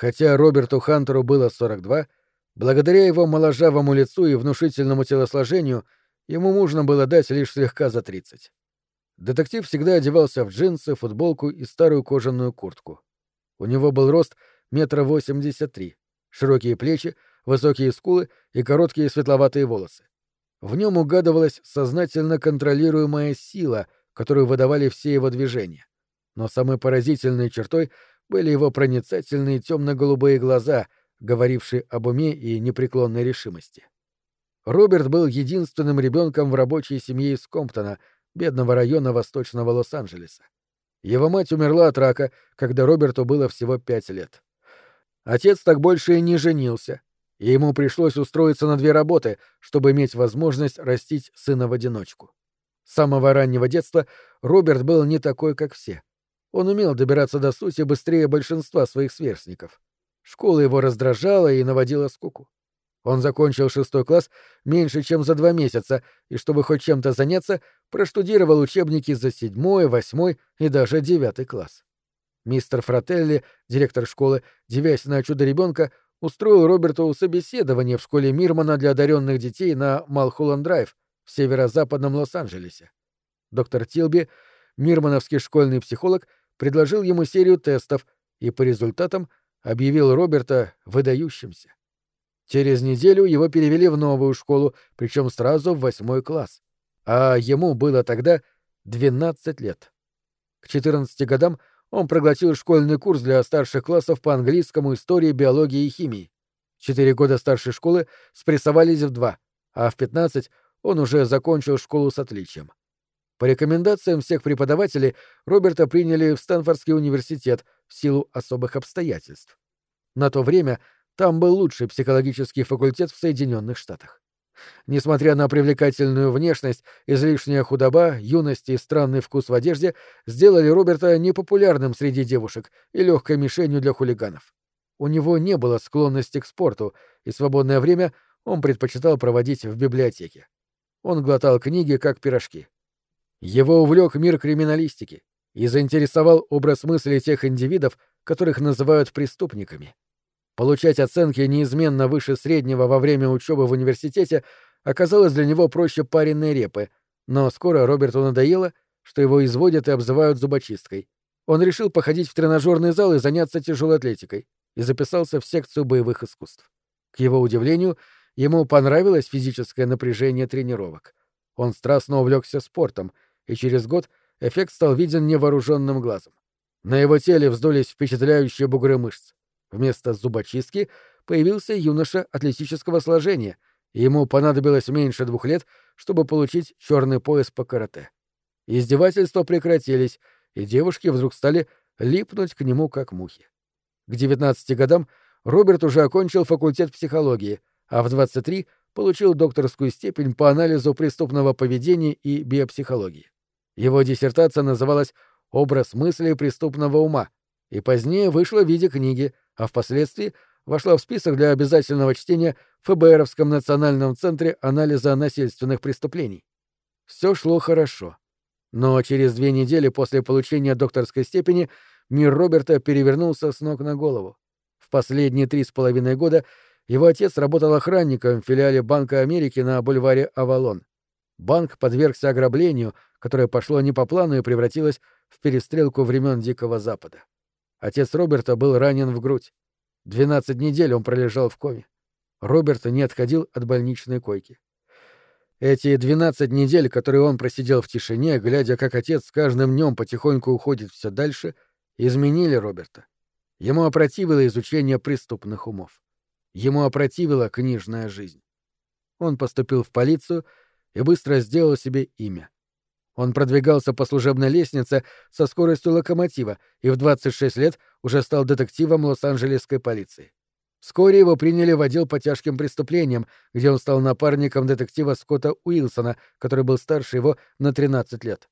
Хотя Роберту Хантеру было 42, благодаря его моложавому лицу и внушительному телосложению ему можно было дать лишь слегка за 30. Детектив всегда одевался в джинсы, футболку и старую кожаную куртку. У него был рост метра восемьдесят три, широкие плечи, высокие скулы и короткие светловатые волосы. В нем угадывалась сознательно контролируемая сила, которую выдавали все его движения. Но самой поразительной чертой были его проницательные темно-голубые глаза, говорившие об уме и непреклонной решимости. Роберт был единственным ребенком в рабочей семье из Комптона — бедного района восточного Лос-Анджелеса. Его мать умерла от рака, когда Роберту было всего пять лет. Отец так больше и не женился, и ему пришлось устроиться на две работы, чтобы иметь возможность растить сына в одиночку. С самого раннего детства Роберт был не такой, как все. Он умел добираться до сути быстрее большинства своих сверстников. Школа его раздражала и наводила скуку. Он закончил шестой класс меньше, чем за два месяца, и чтобы хоть чем-то заняться, проштудировал учебники за седьмой, восьмой и даже девятый класс. Мистер Фрателли, директор школы, девясь на чудо ребенка, устроил Роберту собеседование в школе Мирмана для одаренных детей на Малхолланд-драйв в северо-западном Лос-Анджелесе. Доктор Тилби, мирмановский школьный психолог, предложил ему серию тестов и по результатам объявил Роберта выдающимся. Через неделю его перевели в новую школу, причем сразу в восьмой класс. А ему было тогда 12 лет. К 14 годам он проглотил школьный курс для старших классов по английскому, истории, биологии и химии. Четыре года старшей школы спрессовались в два, а в 15 он уже закончил школу с отличием. По рекомендациям всех преподавателей Роберта приняли в Стэнфордский университет в силу особых обстоятельств. На то время там был лучший психологический факультет в Соединенных Штатах. Несмотря на привлекательную внешность, излишняя худоба, юность и странный вкус в одежде сделали Роберта непопулярным среди девушек и легкой мишенью для хулиганов. У него не было склонности к спорту, и свободное время он предпочитал проводить в библиотеке. Он глотал книги, как пирожки. Его увлек мир криминалистики и заинтересовал образ мысли тех индивидов, которых называют преступниками. Получать оценки неизменно выше среднего во время учебы в университете оказалось для него проще паренной репы, но скоро Роберту надоело, что его изводят и обзывают зубочисткой. Он решил походить в тренажерный зал и заняться тяжелой атлетикой, и записался в секцию боевых искусств. К его удивлению, ему понравилось физическое напряжение тренировок. Он страстно увлекся спортом, и через год эффект стал виден невооруженным глазом. На его теле вздулись впечатляющие бугры мышц. Вместо зубочистки появился юноша атлетического сложения, и ему понадобилось меньше двух лет, чтобы получить черный пояс по карате. Издевательства прекратились, и девушки вдруг стали липнуть к нему как мухи. К 19 годам Роберт уже окончил факультет психологии, а в 23 получил докторскую степень по анализу преступного поведения и биопсихологии. Его диссертация называлась «Образ мысли преступного ума», и позднее вышла в виде книги, а впоследствии вошла в список для обязательного чтения в ФБРовском национальном центре анализа насильственных преступлений. Все шло хорошо. Но через две недели после получения докторской степени мир Роберта перевернулся с ног на голову. В последние три с половиной года его отец работал охранником в филиале Банка Америки на бульваре Авалон. Банк подвергся ограблению, которое пошло не по плану и превратилось в перестрелку времен Дикого Запада. Отец Роберта был ранен в грудь. Двенадцать недель он пролежал в коме. Роберт не отходил от больничной койки. Эти двенадцать недель, которые он просидел в тишине, глядя, как отец с каждым днем потихоньку уходит все дальше, изменили Роберта. Ему опротивило изучение преступных умов. Ему опротивила книжная жизнь. Он поступил в полицию и быстро сделал себе имя. Он продвигался по служебной лестнице со скоростью локомотива и в 26 лет уже стал детективом Лос-Анджелесской полиции. Вскоре его приняли в отдел по тяжким преступлениям, где он стал напарником детектива Скотта Уилсона, который был старше его на 13 лет.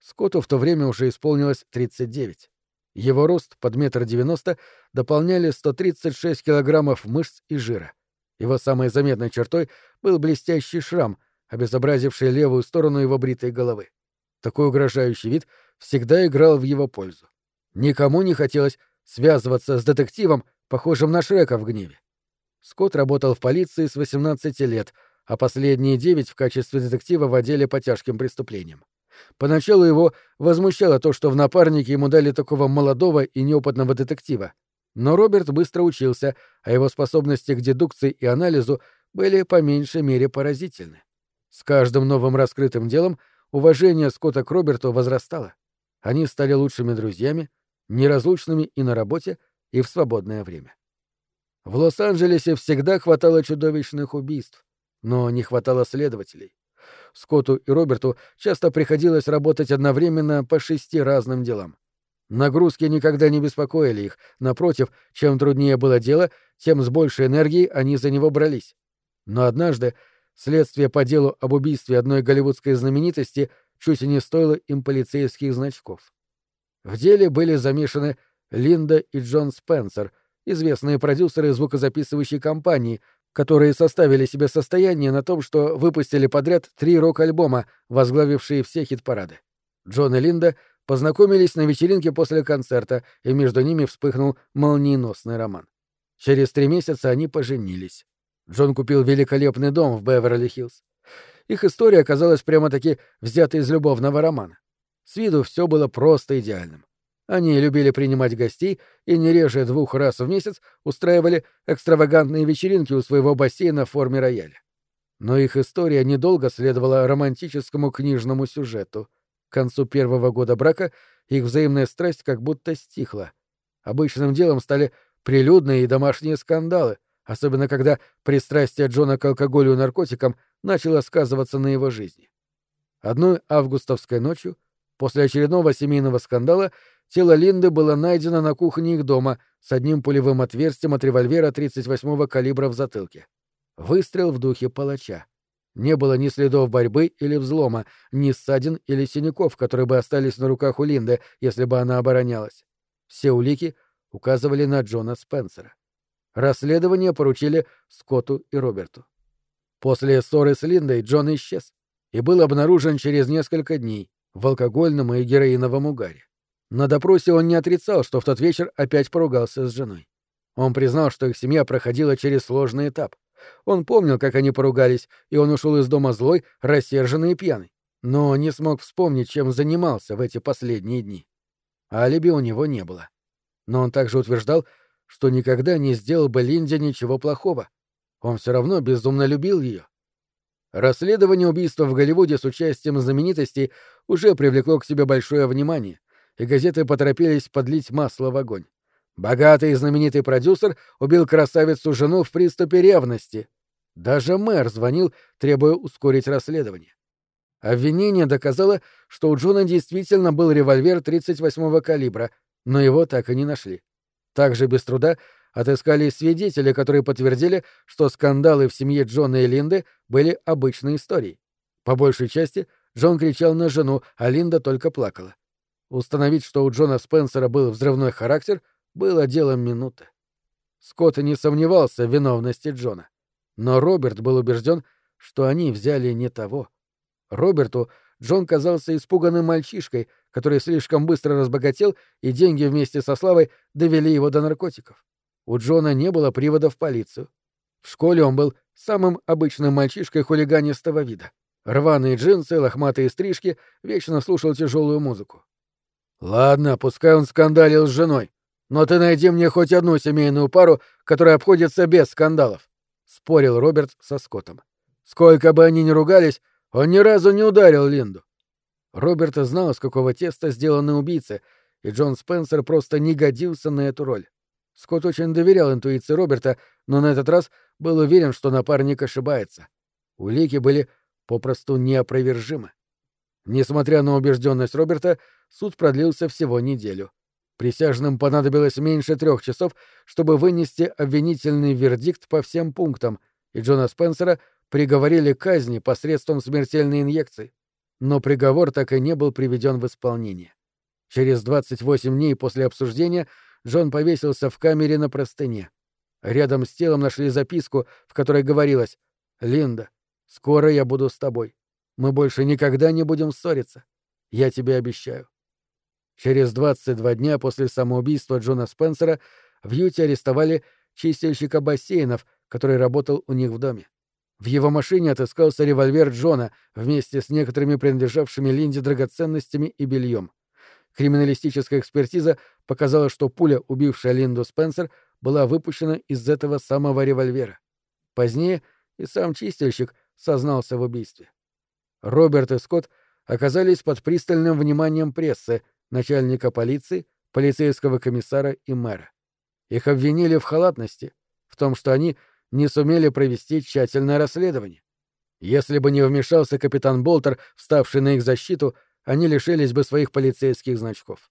Скотту в то время уже исполнилось 39. Его рост под метр девяносто дополняли 136 килограммов мышц и жира. Его самой заметной чертой был блестящий шрам, обезобразивший левую сторону его бритой головы. Такой угрожающий вид всегда играл в его пользу. Никому не хотелось связываться с детективом, похожим на Шрека в гневе. Скотт работал в полиции с 18 лет, а последние девять в качестве детектива в отделе по тяжким преступлениям. Поначалу его возмущало то, что в напарнике ему дали такого молодого и неопытного детектива. Но Роберт быстро учился, а его способности к дедукции и анализу были по меньшей мере поразительны. С каждым новым раскрытым делом уважение Скотта к Роберту возрастало. Они стали лучшими друзьями, неразлучными и на работе, и в свободное время. В Лос-Анджелесе всегда хватало чудовищных убийств, но не хватало следователей. Скотту и Роберту часто приходилось работать одновременно по шести разным делам. Нагрузки никогда не беспокоили их, напротив, чем труднее было дело, тем с большей энергией они за него брались. Но однажды следствие по делу об убийстве одной голливудской знаменитости чуть не стоило им полицейских значков. В деле были замешаны Линда и Джон Спенсер, известные продюсеры звукозаписывающей компании, которые составили себе состояние на том, что выпустили подряд три рок-альбома, возглавившие все хит-парады. Джон и Линда познакомились на вечеринке после концерта, и между ними вспыхнул молниеносный роман. Через три месяца они поженились. Джон купил великолепный дом в Беверли-Хиллз. Их история оказалась прямо-таки взята из любовного романа. С виду все было просто идеальным. Они любили принимать гостей и не реже двух раз в месяц устраивали экстравагантные вечеринки у своего бассейна в форме рояля. Но их история недолго следовала романтическому книжному сюжету. К концу первого года брака их взаимная страсть как будто стихла. Обычным делом стали прилюдные и домашние скандалы, особенно когда пристрастие Джона к алкоголю и наркотикам начало сказываться на его жизни. Одной августовской ночью, после очередного семейного скандала, Тело Линды было найдено на кухне их дома с одним пулевым отверстием от револьвера 38-го калибра в затылке. Выстрел в духе палача. Не было ни следов борьбы или взлома, ни ссадин или синяков, которые бы остались на руках у Линды, если бы она оборонялась. Все улики указывали на Джона Спенсера. Расследование поручили Скотту и Роберту. После ссоры с Линдой Джон исчез и был обнаружен через несколько дней в алкогольном и героиновом угаре. На допросе он не отрицал, что в тот вечер опять поругался с женой. Он признал, что их семья проходила через сложный этап. Он помнил, как они поругались, и он ушел из дома злой, рассерженный и пьяный. Но не смог вспомнить, чем занимался в эти последние дни. Алиби у него не было. Но он также утверждал, что никогда не сделал бы Линде ничего плохого. Он все равно безумно любил ее. Расследование убийства в Голливуде с участием знаменитостей уже привлекло к себе большое внимание, и газеты поторопились подлить масло в огонь. Богатый и знаменитый продюсер убил красавицу-жену в приступе ревности. Даже мэр звонил, требуя ускорить расследование. Обвинение доказало, что у Джона действительно был револьвер 38-го калибра, но его так и не нашли. Также без труда отыскали свидетели, которые подтвердили, что скандалы в семье Джона и Линды были обычной историей. По большей части Джон кричал на жену, а Линда только плакала. Установить, что у Джона Спенсера был взрывной характер, было делом минуты. Скотт не сомневался в виновности Джона. Но Роберт был убежден, что они взяли не того. Роберту Джон казался испуганным мальчишкой, который слишком быстро разбогател, и деньги вместе со славой довели его до наркотиков. У Джона не было привода в полицию. В школе он был самым обычным мальчишкой хулиганистого вида. Рваные джинсы, лохматые стрижки, вечно слушал тяжелую музыку. Ладно, пускай он скандалил с женой, но ты найди мне хоть одну семейную пару, которая обходится без скандалов, спорил Роберт со Скоттом. Сколько бы они ни ругались, он ни разу не ударил Линду. Роберт знал, с какого теста сделаны убийцы, и Джон Спенсер просто не годился на эту роль. Скотт очень доверял интуиции Роберта, но на этот раз был уверен, что напарник ошибается. Улики были попросту неопровержимы. Несмотря на убежденность Роберта, суд продлился всего неделю. Присяжным понадобилось меньше трех часов, чтобы вынести обвинительный вердикт по всем пунктам, и Джона Спенсера приговорили к казни посредством смертельной инъекции. Но приговор так и не был приведен в исполнение. Через 28 дней после обсуждения Джон повесился в камере на простыне. Рядом с телом нашли записку, в которой говорилось «Линда, скоро я буду с тобой. Мы больше никогда не будем ссориться. Я тебе обещаю. Через 22 дня после самоубийства Джона Спенсера в Юте арестовали чистильщика бассейнов, который работал у них в доме. В его машине отыскался револьвер Джона вместе с некоторыми принадлежавшими Линде драгоценностями и бельем. Криминалистическая экспертиза показала, что пуля, убившая Линду Спенсер, была выпущена из этого самого револьвера. Позднее и сам чистильщик сознался в убийстве. Роберт и Скотт оказались под пристальным вниманием прессы, начальника полиции, полицейского комиссара и мэра. Их обвинили в халатности, в том, что они не сумели провести тщательное расследование. Если бы не вмешался капитан Болтер, вставший на их защиту, они лишились бы своих полицейских значков.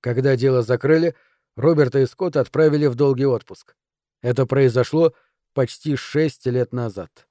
Когда дело закрыли, Роберта и Скотта отправили в долгий отпуск. Это произошло почти шесть лет назад.